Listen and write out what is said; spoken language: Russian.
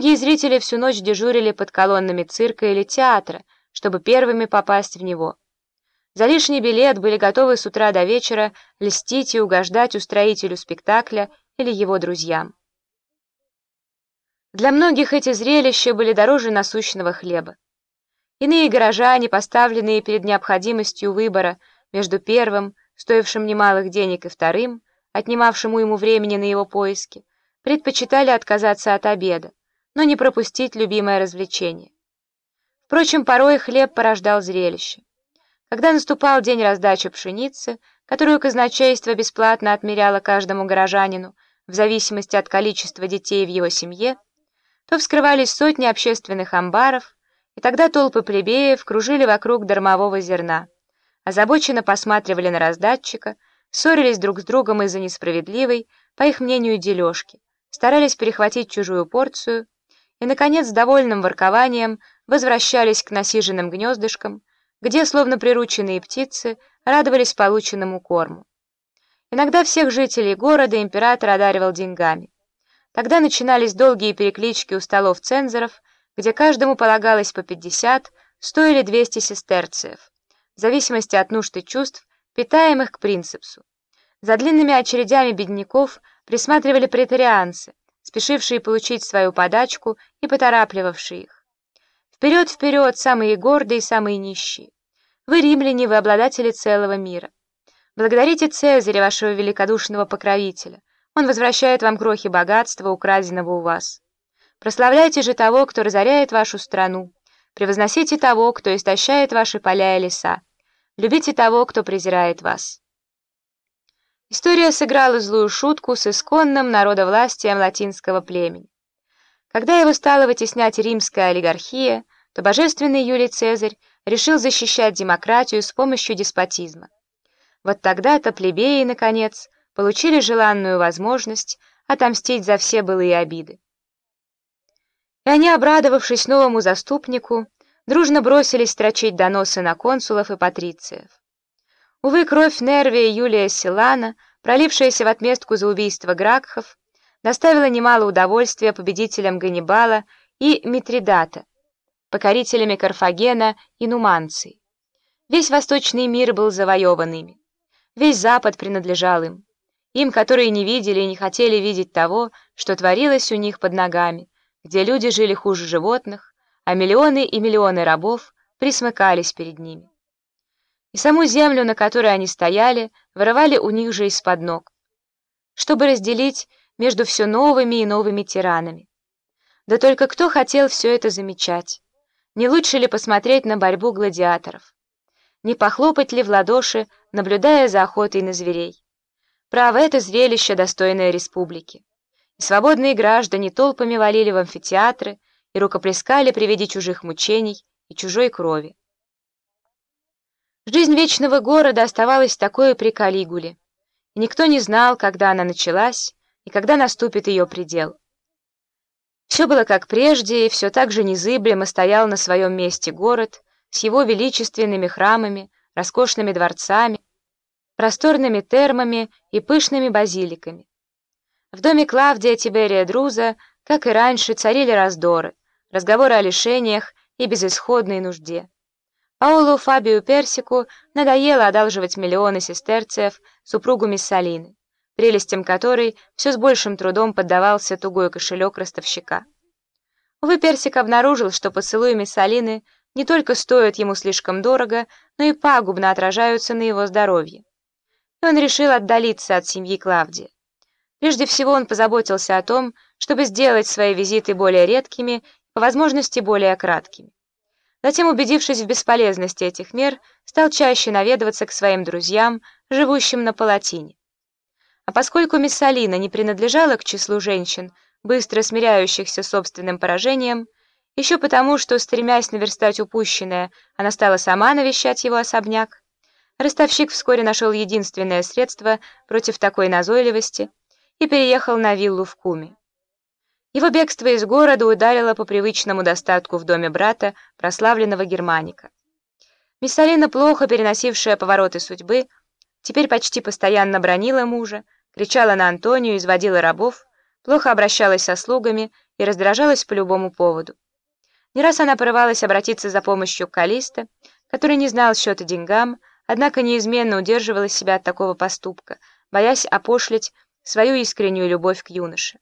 Многие зрители всю ночь дежурили под колоннами цирка или театра, чтобы первыми попасть в него. За лишний билет были готовы с утра до вечера льстить и угождать устроителю спектакля или его друзьям. Для многих эти зрелища были дороже насущного хлеба. Иные горожане, поставленные перед необходимостью выбора между первым, стоившим немалых денег, и вторым, отнимавшему ему времени на его поиски, предпочитали отказаться от обеда, но не пропустить любимое развлечение. Впрочем, порой хлеб порождал зрелище. Когда наступал день раздачи пшеницы, которую казначейство бесплатно отмеряло каждому горожанину в зависимости от количества детей в его семье, то вскрывались сотни общественных амбаров, и тогда толпы плебеев кружили вокруг дармового зерна, озабоченно посматривали на раздатчика, ссорились друг с другом из-за несправедливой, по их мнению, дележки, старались перехватить чужую порцию и, наконец, с довольным воркованием возвращались к насиженным гнездышкам, где, словно прирученные птицы, радовались полученному корму. Иногда всех жителей города император одаривал деньгами. Тогда начинались долгие переклички у столов цензоров, где каждому полагалось по 50, 100 или 200 сестерциев, в зависимости от нужд и чувств, питаемых к принципсу. За длинными очередями бедняков присматривали претарианцы, спешившие получить свою подачку и поторапливавшие их. Вперед, вперед, самые гордые, самые нищие! Вы, римляне, вы обладатели целого мира. Благодарите Цезаря, вашего великодушного покровителя. Он возвращает вам крохи богатства, украденного у вас. Прославляйте же того, кто разоряет вашу страну. Превозносите того, кто истощает ваши поля и леса. Любите того, кто презирает вас. История сыграла злую шутку с исконным народовластием латинского племени. Когда его стала вытеснять римская олигархия, то божественный Юлий Цезарь решил защищать демократию с помощью деспотизма. Вот тогда-то плебеи, наконец, получили желанную возможность отомстить за все былые обиды. И они, обрадовавшись новому заступнику, дружно бросились строчить доносы на консулов и патрициев. Увы, кровь Нервия Юлия Силана, пролившаяся в отместку за убийство Гракхов, доставила немало удовольствия победителям Ганнибала и Митридата, покорителями Карфагена и Нуманции. Весь восточный мир был завоеван ими. Весь Запад принадлежал им. Им, которые не видели и не хотели видеть того, что творилось у них под ногами, где люди жили хуже животных, а миллионы и миллионы рабов присмыкались перед ними. И саму землю, на которой они стояли, вырывали у них же из-под ног, чтобы разделить между все новыми и новыми тиранами. Да только кто хотел все это замечать? Не лучше ли посмотреть на борьбу гладиаторов? Не похлопать ли в ладоши, наблюдая за охотой на зверей? Право, это зрелище, достойное республики. И свободные граждане толпами валили в амфитеатры и рукоплескали при виде чужих мучений и чужой крови. Жизнь вечного города оставалась такой при Калигуле, и никто не знал, когда она началась и когда наступит ее предел. Все было как прежде, и все так же незыблемо стоял на своем месте город с его величественными храмами, роскошными дворцами, просторными термами и пышными базиликами. В доме Клавдия Тиберия Друза, как и раньше, царили раздоры, разговоры о лишениях и безысходной нужде. Паулу Фабию Персику надоело одалживать миллионы сестерциев супругу Миссалины прелестям которой все с большим трудом поддавался тугой кошелек ростовщика. Увы, Персик обнаружил, что поцелуи Миссалины не только стоят ему слишком дорого, но и пагубно отражаются на его здоровье. И он решил отдалиться от семьи Клавдия. Прежде всего он позаботился о том, чтобы сделать свои визиты более редкими, по возможности более краткими. Затем, убедившись в бесполезности этих мер, стал чаще наведываться к своим друзьям, живущим на Палатине. А поскольку Миссалина не принадлежала к числу женщин, быстро смиряющихся собственным поражением, еще потому, что, стремясь наверстать упущенное, она стала сама навещать его особняк, ростовщик вскоре нашел единственное средство против такой назойливости и переехал на виллу в Куме. Его бегство из города ударило по привычному достатку в доме брата, прославленного германика. Миссалина, плохо переносившая повороты судьбы, теперь почти постоянно бронила мужа, кричала на Антонию, изводила рабов, плохо обращалась со слугами и раздражалась по любому поводу. Не раз она порывалась обратиться за помощью к Калисто, который не знал счета деньгам, однако неизменно удерживала себя от такого поступка, боясь опошлить свою искреннюю любовь к юноше.